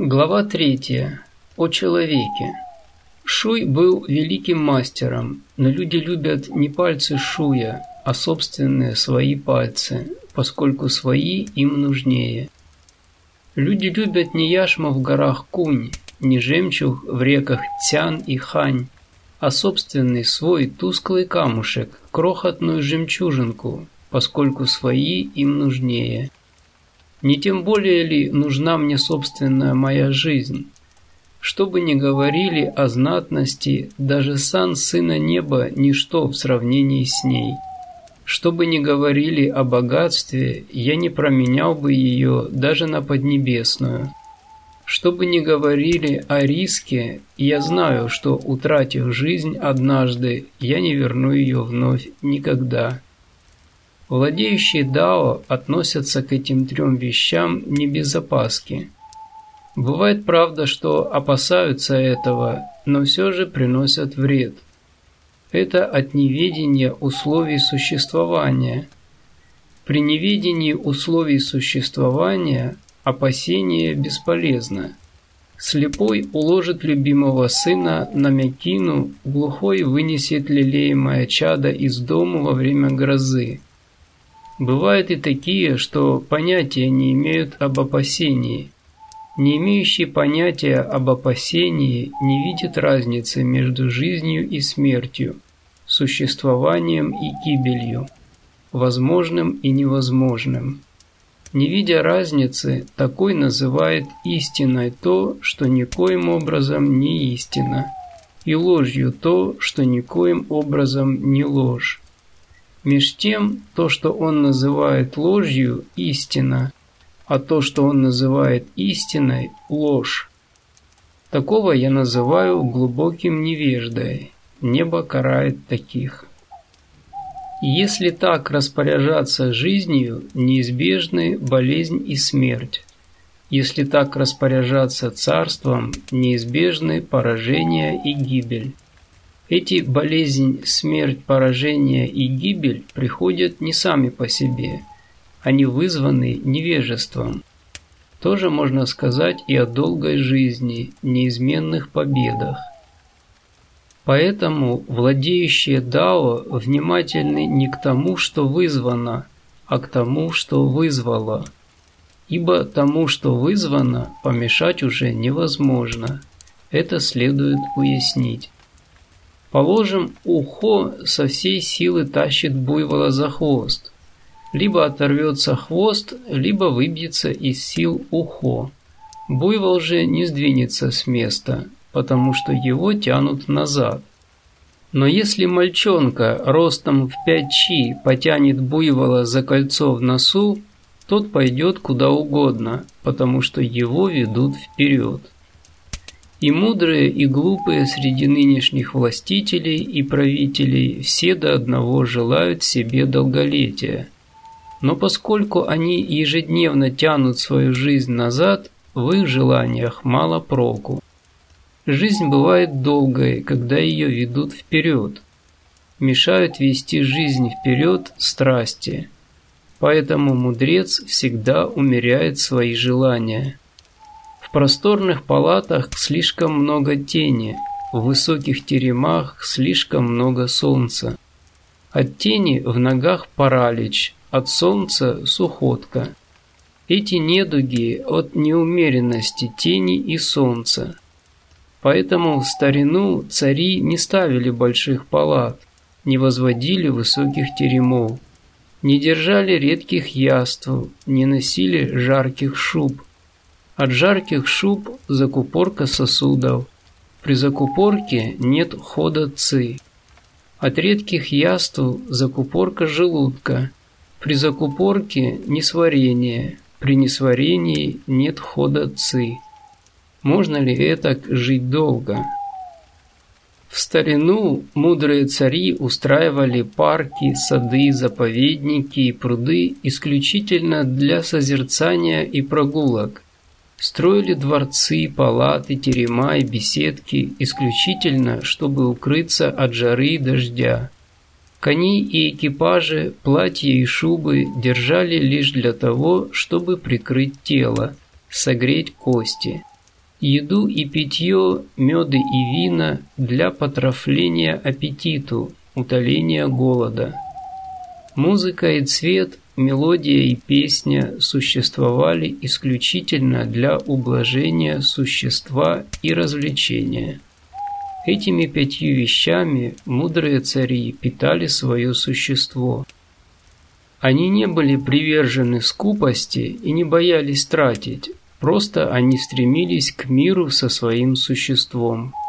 Глава третья. О человеке. Шуй был великим мастером, но люди любят не пальцы Шуя, а собственные свои пальцы, поскольку свои им нужнее. Люди любят не яшма в горах Кунь, не жемчуг в реках Тян и Хань, а собственный свой тусклый камушек, крохотную жемчужинку, поскольку свои им нужнее. Не тем более ли нужна мне собственная моя жизнь? Что бы ни говорили о знатности, даже сан Сына Неба – ничто в сравнении с ней. Что бы ни говорили о богатстве, я не променял бы ее даже на поднебесную. Что бы ни говорили о риске, я знаю, что, утратив жизнь однажды, я не верну ее вновь никогда. Владеющие Дао относятся к этим трем вещам не без опаски – Бывает, правда, что опасаются этого, но все же приносят вред. Это от неведения условий существования. При неведении условий существования опасение бесполезно. Слепой уложит любимого сына на мякину, глухой вынесет лелеемое чадо из дома во время грозы. Бывают и такие, что понятия не имеют об опасении – не имеющий понятия об опасении, не видит разницы между жизнью и смертью, существованием и гибелью, возможным и невозможным. Не видя разницы, такой называет истиной то, что никоим образом не истина, и ложью то, что никоим образом не ложь. Меж тем, то, что он называет ложью, истина, а то, что он называет истиной – ложь. Такого я называю глубоким невеждой. Небо карает таких. Если так распоряжаться жизнью, неизбежны болезнь и смерть. Если так распоряжаться царством, неизбежны поражение и гибель. Эти болезнь, смерть, поражение и гибель приходят не сами по себе – они вызваны невежеством. Тоже можно сказать и о долгой жизни, неизменных победах. Поэтому владеющие Дао внимательны не к тому, что вызвано, а к тому, что вызвало. Ибо тому, что вызвано, помешать уже невозможно. Это следует уяснить. Положим, ухо со всей силы тащит буйвола за хвост – либо оторвется хвост, либо выбьется из сил ухо. Буйвол же не сдвинется с места, потому что его тянут назад. Но если мальчонка ростом в пять чи потянет буйвола за кольцо в носу, тот пойдет куда угодно, потому что его ведут вперед. И мудрые, и глупые среди нынешних властителей и правителей все до одного желают себе долголетия – но поскольку они ежедневно тянут свою жизнь назад, в их желаниях мало проку. Жизнь бывает долгой, когда ее ведут вперед. Мешают вести жизнь вперед страсти. Поэтому мудрец всегда умеряет свои желания. В просторных палатах слишком много тени, в высоких теремах слишком много солнца. От тени в ногах паралич, от солнца сухотка. Эти недуги от неумеренности тени и солнца. Поэтому в старину цари не ставили больших палат, не возводили высоких теремов, не держали редких яств, не носили жарких шуб. От жарких шуб закупорка сосудов. При закупорке нет хода ци. От редких яств закупорка желудка. При закупорке несварение, при несварении нет хода ци. Можно ли это жить долго? В старину мудрые цари устраивали парки, сады, заповедники и пруды исключительно для созерцания и прогулок. Строили дворцы, палаты, терема и беседки исключительно, чтобы укрыться от жары и дождя. Кони и экипажи, платья и шубы держали лишь для того, чтобы прикрыть тело, согреть кости. еду и питье, меды и вина для потрафления аппетиту, утоления голода. Музыка и цвет, мелодия и песня существовали исключительно для ублажения существа и развлечения. Этими пятью вещами мудрые цари питали свое существо. Они не были привержены скупости и не боялись тратить, просто они стремились к миру со своим существом –